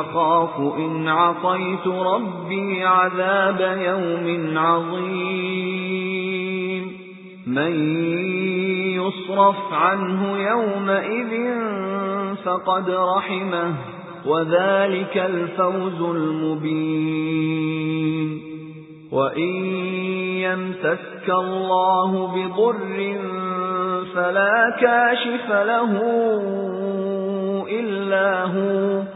أَخَافُ إِنْ عَصَيْتُ رَبِّي عَذَابَ يَوْمٍ عَظِيمٍ. مَنْ يُصْرَفْ عَنْهُ يَوْمَئِذٍ فَقَدْ رَحِمَهُ وَذَلِكَ الْفَوْزُ الْمُبِينُ. وَإِن يَمْسَسْكَ اللَّهُ بِضُرٍّ فَلَا كَاشِفَ لَهُ إِلَّا هُوَ.